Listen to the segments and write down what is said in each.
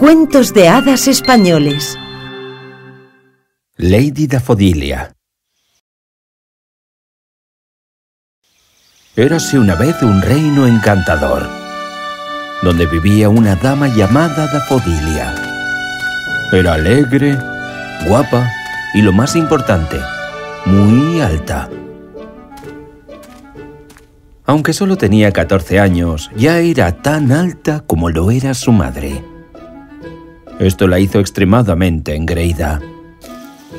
Cuentos de hadas españoles. Lady Dafodilia. Érase una vez un reino encantador, donde vivía una dama llamada Dafodilia. Era alegre, guapa y lo más importante, muy alta. Aunque solo tenía 14 años, ya era tan alta como lo era su madre. Esto la hizo extremadamente engreída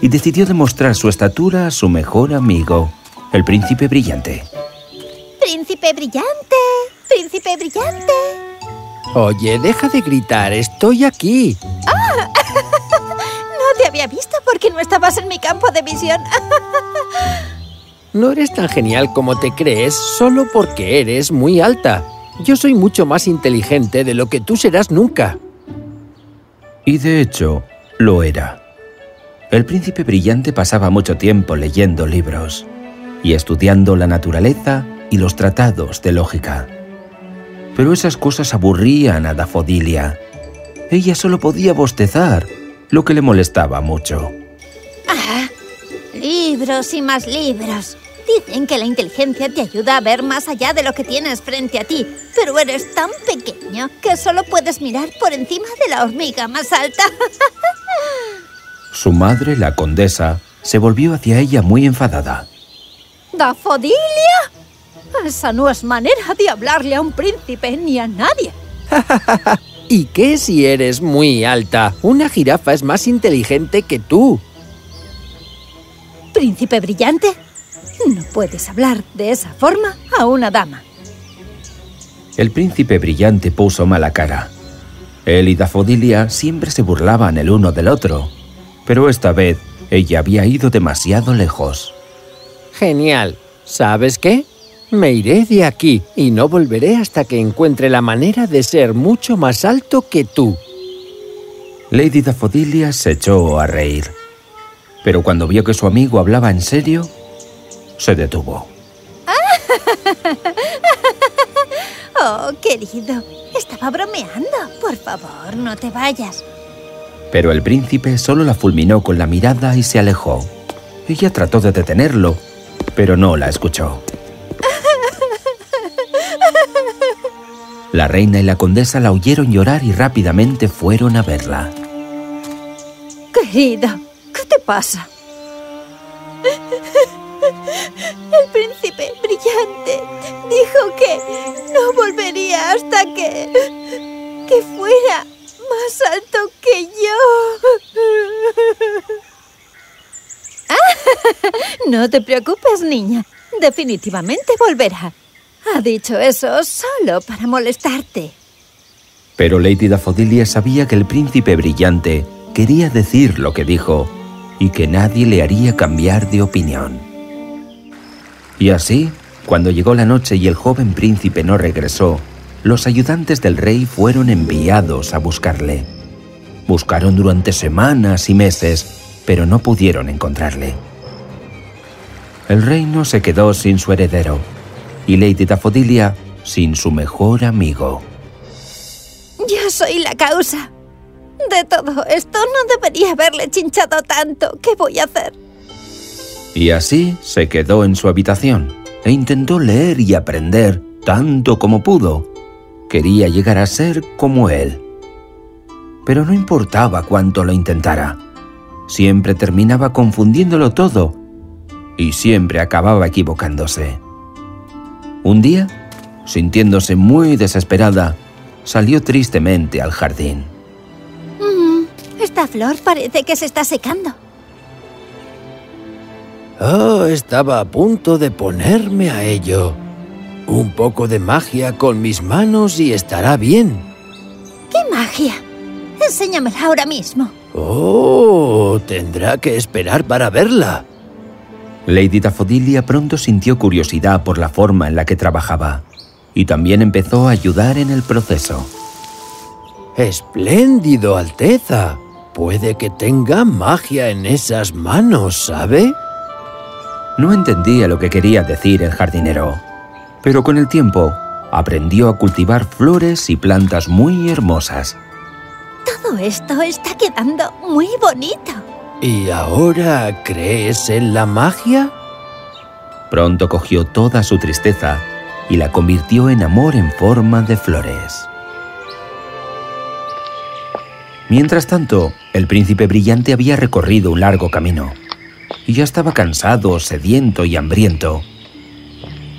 y decidió demostrar su estatura a su mejor amigo, el príncipe brillante. ¡Príncipe brillante! ¡Príncipe brillante! Oye, deja de gritar, estoy aquí. ¡Ah! no te había visto porque no estabas en mi campo de visión. no eres tan genial como te crees solo porque eres muy alta. Yo soy mucho más inteligente de lo que tú serás nunca. Y de hecho, lo era. El príncipe brillante pasaba mucho tiempo leyendo libros y estudiando la naturaleza y los tratados de lógica. Pero esas cosas aburrían a Dafodilia. Ella solo podía bostezar, lo que le molestaba mucho. Ah, libros y más libros. Dicen que la inteligencia te ayuda a ver más allá de lo que tienes frente a ti, pero eres tan pequeño que solo puedes mirar por encima de la hormiga más alta. Su madre, la condesa, se volvió hacia ella muy enfadada. ¿Dafodilia? Esa no es manera de hablarle a un príncipe ni a nadie. ¿Y qué si eres muy alta? Una jirafa es más inteligente que tú. ¿Príncipe brillante? No puedes hablar de esa forma a una dama. El príncipe brillante puso mala cara. Él y Dafodilia siempre se burlaban el uno del otro, pero esta vez ella había ido demasiado lejos. Genial. ¿Sabes qué? Me iré de aquí y no volveré hasta que encuentre la manera de ser mucho más alto que tú. Lady Dafodilia se echó a reír. Pero cuando vio que su amigo hablaba en serio, se detuvo. oh, querido, estaba bromeando. Por favor, no te vayas. Pero el príncipe solo la fulminó con la mirada y se alejó. Ella trató de detenerlo, pero no la escuchó. La reina y la condesa la oyeron llorar y rápidamente fueron a verla. Querida, ¿qué te pasa? El príncipe brillante dijo que no volvería hasta que... que fuera más alto que yo. no te preocupes, niña. Definitivamente volverá. Ha dicho eso solo para molestarte. Pero Lady Dafodilia sabía que el príncipe brillante quería decir lo que dijo y que nadie le haría cambiar de opinión. Y así, cuando llegó la noche y el joven príncipe no regresó, los ayudantes del rey fueron enviados a buscarle. Buscaron durante semanas y meses, pero no pudieron encontrarle. El reino se quedó sin su heredero y Lady Dafodilia sin su mejor amigo. Yo soy la causa. De todo esto no debería haberle chinchado tanto. ¿Qué voy a hacer? Y así se quedó en su habitación e intentó leer y aprender tanto como pudo. Quería llegar a ser como él. Pero no importaba cuánto lo intentara. Siempre terminaba confundiéndolo todo y siempre acababa equivocándose. Un día, sintiéndose muy desesperada, salió tristemente al jardín. Mm, esta flor parece que se está secando. Oh, estaba a punto de ponerme a ello. Un poco de magia con mis manos y estará bien. ¿Qué magia? Enséñamela ahora mismo. Oh, tendrá que esperar para verla. Lady Dafodilia pronto sintió curiosidad por la forma en la que trabajaba y también empezó a ayudar en el proceso. ¡Espléndido, Alteza! Puede que tenga magia en esas manos, ¿sabe? No entendía lo que quería decir el jardinero, pero con el tiempo aprendió a cultivar flores y plantas muy hermosas. Todo esto está quedando muy bonito. ¿Y ahora crees en la magia? Pronto cogió toda su tristeza y la convirtió en amor en forma de flores. Mientras tanto, el príncipe brillante había recorrido un largo camino y ya estaba cansado, sediento y hambriento,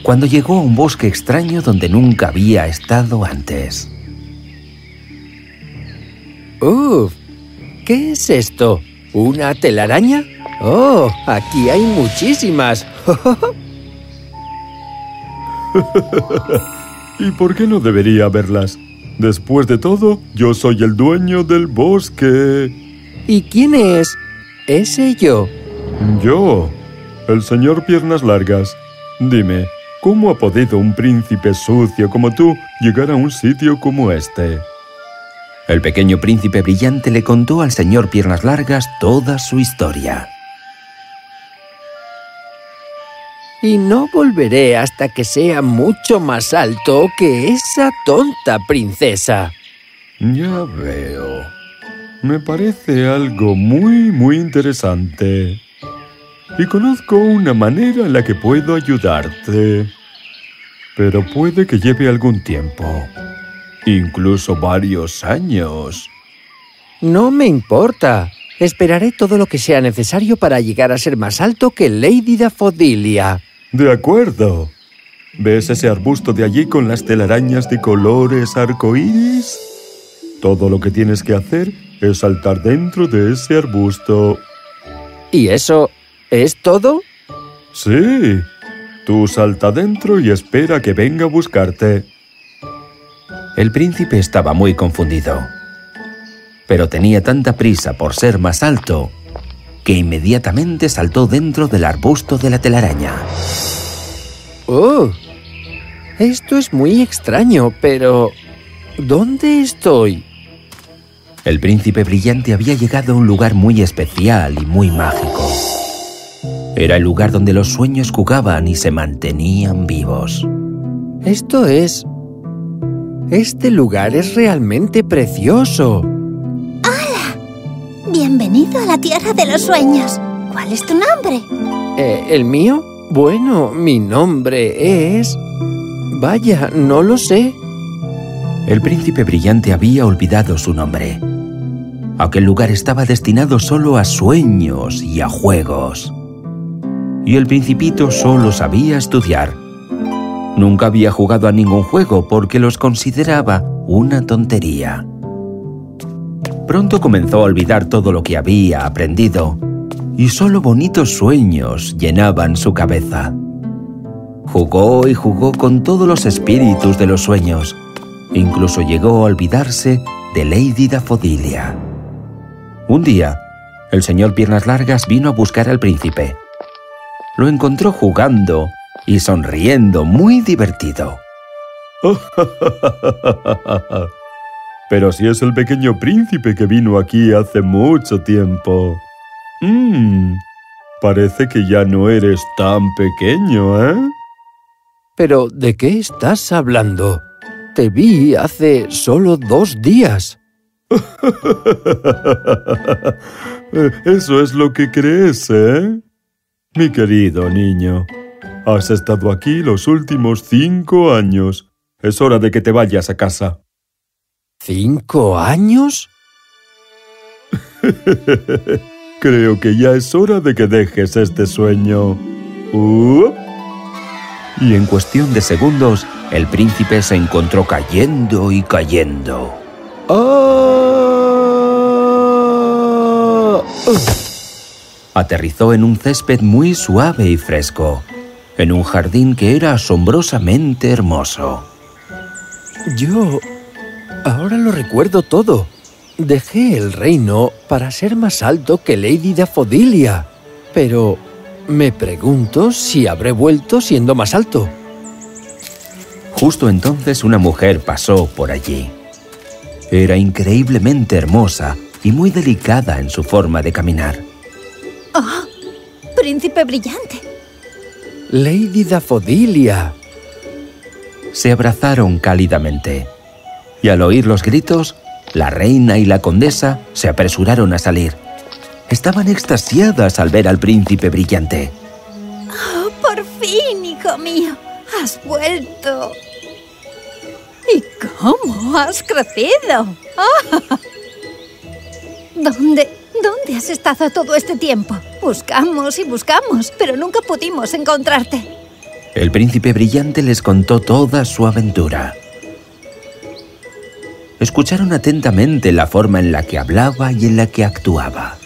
cuando llegó a un bosque extraño donde nunca había estado antes. ¡Uf! ¿Qué es esto? ¿Una telaraña? ¡Oh! Aquí hay muchísimas. ¿Y por qué no debería verlas? Después de todo, yo soy el dueño del bosque. ¿Y quién es? ¿Ese yo? Yo, el señor Piernas Largas. Dime, ¿cómo ha podido un príncipe sucio como tú llegar a un sitio como este? El pequeño príncipe brillante le contó al señor Piernas Largas toda su historia. Y no volveré hasta que sea mucho más alto que esa tonta princesa. Ya veo. Me parece algo muy, muy interesante. Y conozco una manera en la que puedo ayudarte. Pero puede que lleve algún tiempo. Incluso varios años. No me importa. Esperaré todo lo que sea necesario para llegar a ser más alto que Lady Daffodilia. De acuerdo. ¿Ves ese arbusto de allí con las telarañas de colores arcoíris? Todo lo que tienes que hacer es saltar dentro de ese arbusto. ¿Y eso es todo? Sí. Tú salta dentro y espera que venga a buscarte. El príncipe estaba muy confundido. Pero tenía tanta prisa por ser más alto que inmediatamente saltó dentro del arbusto de la telaraña. ¡Oh! Esto es muy extraño, pero... ¿Dónde estoy? El príncipe brillante había llegado a un lugar muy especial y muy mágico. Era el lugar donde los sueños jugaban y se mantenían vivos. Esto es... Este lugar es realmente precioso. Bienvenido a la Tierra de los Sueños. ¿Cuál es tu nombre? Eh, ¿El mío? Bueno, mi nombre es... Vaya, no lo sé. El príncipe brillante había olvidado su nombre. Aquel lugar estaba destinado solo a sueños y a juegos. Y el principito solo sabía estudiar. Nunca había jugado a ningún juego porque los consideraba una tontería. Pronto comenzó a olvidar todo lo que había aprendido y solo bonitos sueños llenaban su cabeza. Jugó y jugó con todos los espíritus de los sueños. Incluso llegó a olvidarse de Lady Daffodilia. Un día, el señor Piernas Largas vino a buscar al príncipe. Lo encontró jugando y sonriendo muy divertido. Pero si es el pequeño príncipe que vino aquí hace mucho tiempo. Mmm, parece que ya no eres tan pequeño, ¿eh? Pero, ¿de qué estás hablando? Te vi hace solo dos días. Eso es lo que crees, ¿eh? Mi querido niño, has estado aquí los últimos cinco años. Es hora de que te vayas a casa. ¿Cinco años? Creo que ya es hora de que dejes este sueño. Uh. Y en cuestión de segundos, el príncipe se encontró cayendo y cayendo. ¡Oh! Aterrizó en un césped muy suave y fresco, en un jardín que era asombrosamente hermoso. Yo Ahora lo recuerdo todo. Dejé el reino para ser más alto que Lady Daffodilia. Pero me pregunto si habré vuelto siendo más alto. Justo entonces una mujer pasó por allí. Era increíblemente hermosa y muy delicada en su forma de caminar. ¡Oh! ¡Príncipe brillante! Lady Daffodilia. Se abrazaron cálidamente y al oír los gritos, La reina y la condesa se apresuraron a salir. Estaban extasiadas al ver al príncipe brillante. ¡Oh, por fin, hijo mío! ¡Has vuelto! ¿Y cómo has crecido? ¡Ah! ¿Dónde, ¿Dónde has estado todo este tiempo? Buscamos y buscamos, pero nunca pudimos encontrarte. El príncipe brillante les contó toda su aventura. Escucharon atentamente la forma en la que hablaba y en la que actuaba.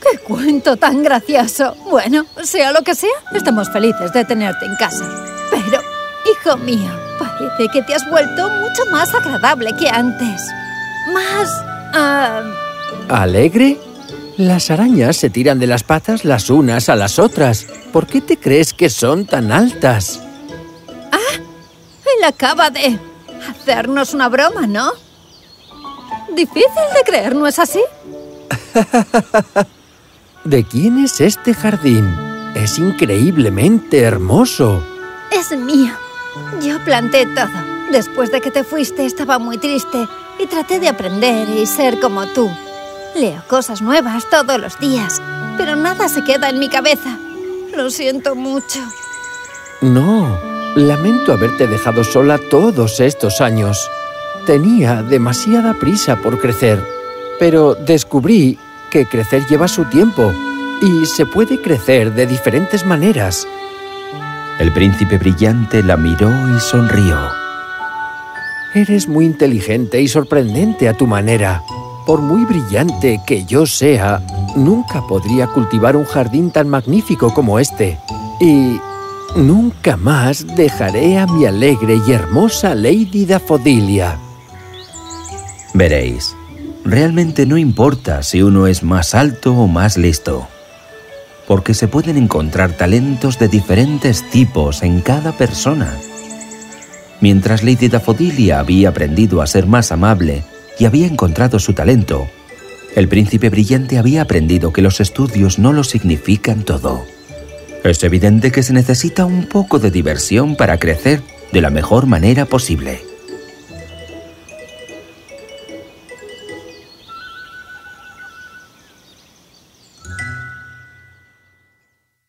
¡Qué cuento tan gracioso! Bueno, sea lo que sea, estamos felices de tenerte en casa. Pero, hijo mío, parece que te has vuelto mucho más agradable que antes. Más... ah, ¿Alegre? Las arañas se tiran de las patas las unas a las otras. ¿Por qué te crees que son tan altas? él acaba de hacernos una broma, ¿no? Difícil de creer, ¿no es así? ¿De quién es este jardín? Es increíblemente hermoso. Es mío. Yo planté todo. Después de que te fuiste estaba muy triste y traté de aprender y ser como tú. Leo cosas nuevas todos los días, pero nada se queda en mi cabeza. Lo siento mucho. No, lamento haberte dejado sola todos estos años. Tenía demasiada prisa por crecer, pero descubrí que crecer lleva su tiempo y se puede crecer de diferentes maneras. El príncipe brillante la miró y sonrió. Eres muy inteligente y sorprendente a tu manera. Por muy brillante que yo sea, nunca podría cultivar un jardín tan magnífico como este. Y nunca más dejaré a mi alegre y hermosa Lady Dafodilia. Veréis, realmente no importa si uno es más alto o más listo, porque se pueden encontrar talentos de diferentes tipos en cada persona. Mientras Lady Dafodilia había aprendido a ser más amable y había encontrado su talento, el príncipe brillante había aprendido que los estudios no lo significan todo. Es evidente que se necesita un poco de diversión para crecer de la mejor manera posible.